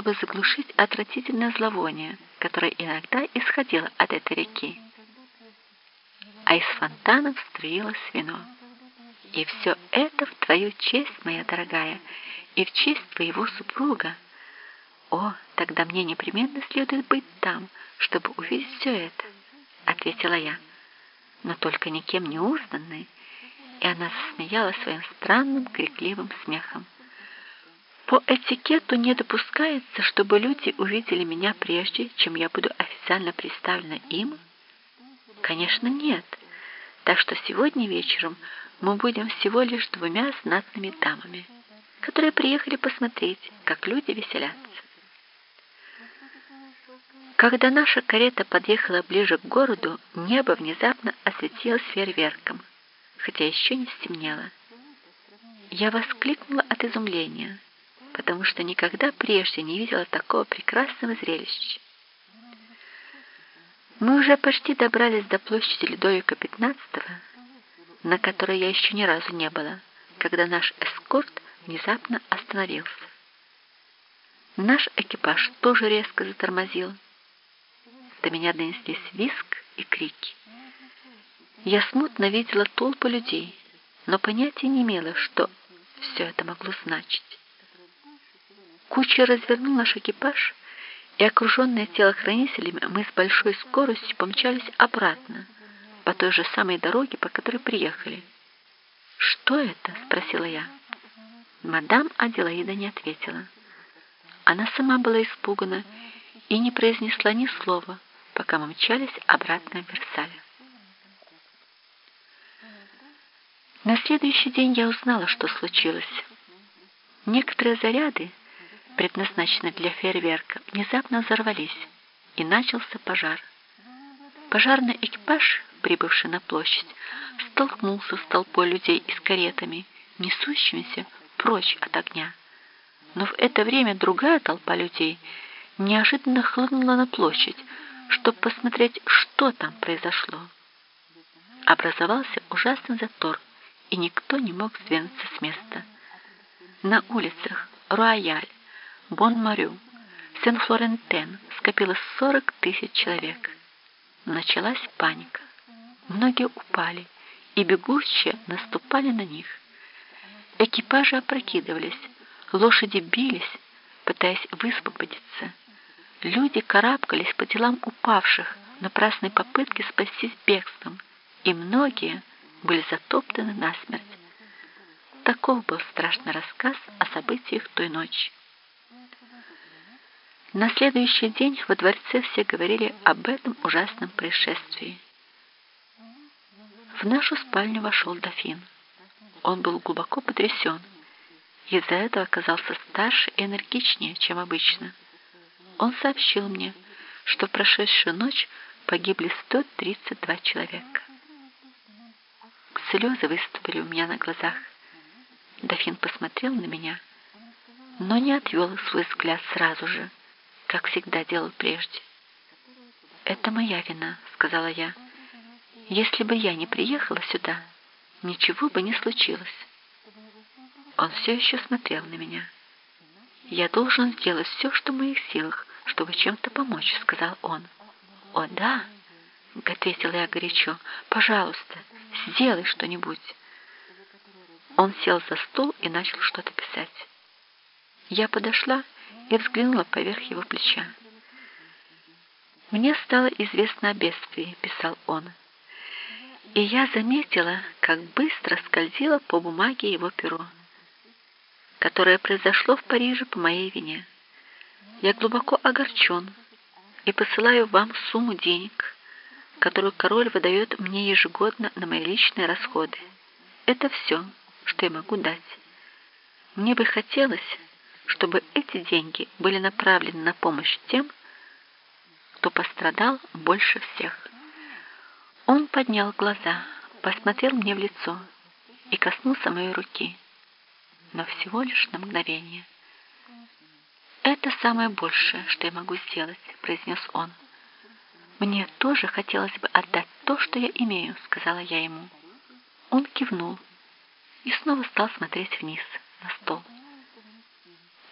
чтобы заглушить отвратительное зловоние, которое иногда исходило от этой реки. А из фонтанов струилось вино. И все это в твою честь, моя дорогая, и в честь твоего супруга. О, тогда мне непременно следует быть там, чтобы увидеть все это, ответила я, но только никем не узнанной, и она засмеялась своим странным крикливым смехом. По этикету не допускается, чтобы люди увидели меня прежде, чем я буду официально представлена им? Конечно, нет. Так что сегодня вечером мы будем всего лишь двумя знатными дамами, которые приехали посмотреть, как люди веселятся. Когда наша карета подъехала ближе к городу, небо внезапно осветилось фейерверком, хотя еще не стемнело. Я воскликнула от изумления – потому что никогда прежде не видела такого прекрасного зрелища. Мы уже почти добрались до площади Людовика XV, на которой я еще ни разу не была, когда наш эскорт внезапно остановился. Наш экипаж тоже резко затормозил. До меня донеслись виск и крики. Я смутно видела толпу людей, но понятия не имела, что все это могло значить. Кучер развернул наш экипаж, и, окруженные телохранителями, мы с большой скоростью помчались обратно, по той же самой дороге, по которой приехали. «Что это?» — спросила я. Мадам Аделаида не ответила. Она сама была испугана и не произнесла ни слова, пока мы мчались обратно в Версале. На следующий день я узнала, что случилось. Некоторые заряды, предназначенные для фейерверка, внезапно взорвались, и начался пожар. Пожарный экипаж, прибывший на площадь, столкнулся с толпой людей и с каретами, несущимися прочь от огня. Но в это время другая толпа людей неожиданно хлынула на площадь, чтобы посмотреть, что там произошло. Образовался ужасный затор, и никто не мог сдвинуться с места. На улицах Руаяль, Бон-Марю, Сен-Флорентен скопилось 40 тысяч человек. Началась паника. Многие упали, и бегущие наступали на них. Экипажи опрокидывались, лошади бились, пытаясь высвободиться. Люди карабкались по телам упавших в напрасной попытке спастись бегством, и многие были затоптаны насмерть. Таков был страшный рассказ о событиях той ночи. На следующий день во дворце все говорили об этом ужасном происшествии. В нашу спальню вошел дофин. Он был глубоко потрясен. Из-за этого оказался старше и энергичнее, чем обычно. Он сообщил мне, что в прошедшую ночь погибли 132 человека. Слезы выступили у меня на глазах. Дофин посмотрел на меня, но не отвел свой взгляд сразу же как всегда делал прежде. «Это моя вина», — сказала я. «Если бы я не приехала сюда, ничего бы не случилось». Он все еще смотрел на меня. «Я должен сделать все, что в моих силах, чтобы чем-то помочь», — сказал он. «О, да», — ответила я горячо, — «пожалуйста, сделай что-нибудь». Он сел за стол и начал что-то писать. Я подошла и взглянула поверх его плеча. «Мне стало известно о бедствии», — писал он. И я заметила, как быстро скользило по бумаге его перо, которое произошло в Париже по моей вине. Я глубоко огорчен и посылаю вам сумму денег, которую король выдает мне ежегодно на мои личные расходы. Это все, что я могу дать. Мне бы хотелось, чтобы эти деньги были направлены на помощь тем, кто пострадал больше всех. Он поднял глаза, посмотрел мне в лицо и коснулся моей руки, но всего лишь на мгновение. «Это самое большее, что я могу сделать», — произнес он. «Мне тоже хотелось бы отдать то, что я имею», — сказала я ему. Он кивнул и снова стал смотреть вниз.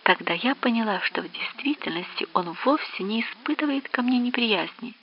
Тогда я поняла, что в действительности он вовсе не испытывает ко мне неприязни,